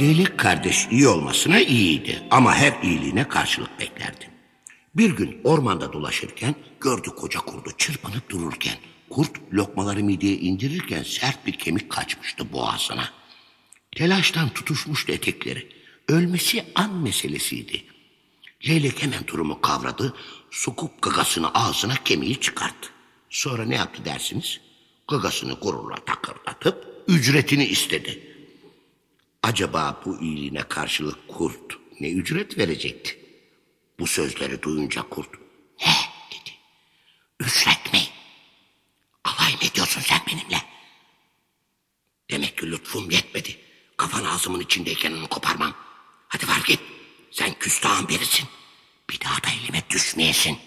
Leylek kardeş iyi olmasına iyiydi ama her iyiliğine karşılık beklerdi. Bir gün ormanda dolaşırken gördü koca kurdu çırpınıp dururken. Kurt lokmaları mideye indirirken sert bir kemik kaçmıştı boğazına. Telaştan tutuşmuştu etekleri. Ölmesi an meselesiydi. Leylek hemen durumu kavradı, sokup gagasını ağzına kemiği çıkarttı. Sonra ne yaptı dersiniz? Gagasını gururla takırdatıp ücretini istedi. Acaba bu iyiliğine karşılık kurt ne ücret verecekti? Bu sözleri duyunca kurt, he dedi. Ücret mi? Alay mı ediyorsun sen benimle? Demek ki lütfum yetmedi. Kafan ağzımın içindeyken onu koparmam. Hadi var git. Sen küstahın birisin. Bir daha da elime düşmeyesin.